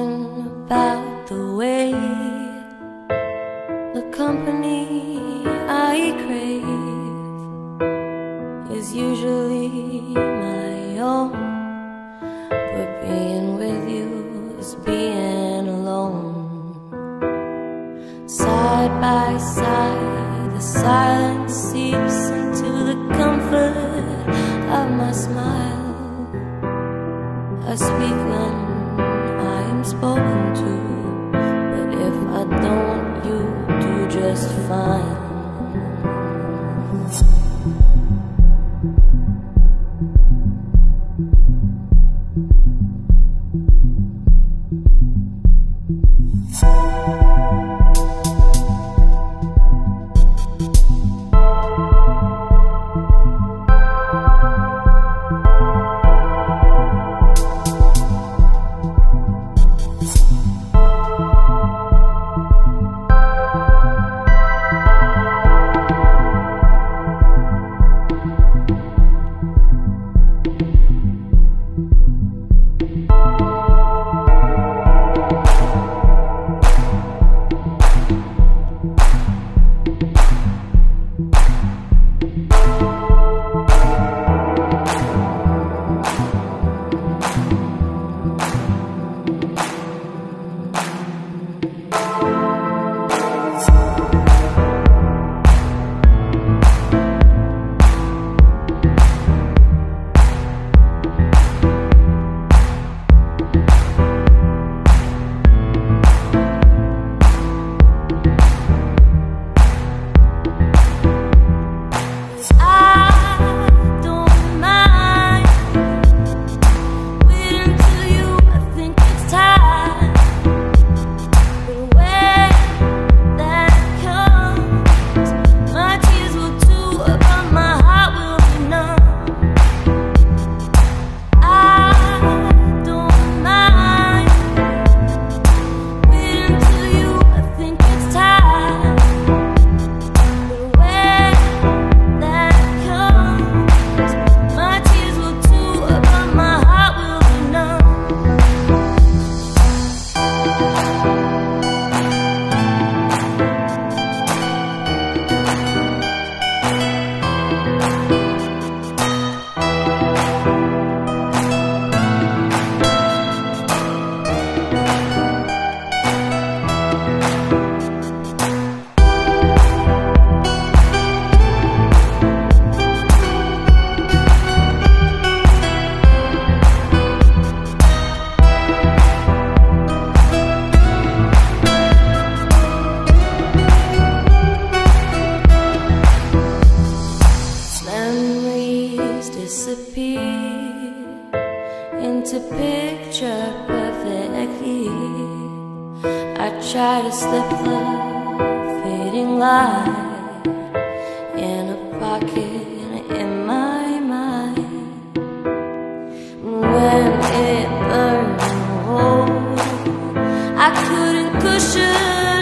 about the way the company I crave is usually my own, but being with you is being alone. Side by side, the silence seeps into the comfort of my smile. I speak when spoken to, but if I don't, you do just fine. Into picture perfectly. I try to slip the fading light in a pocket in my mind. When it burned a hole, I couldn't cushion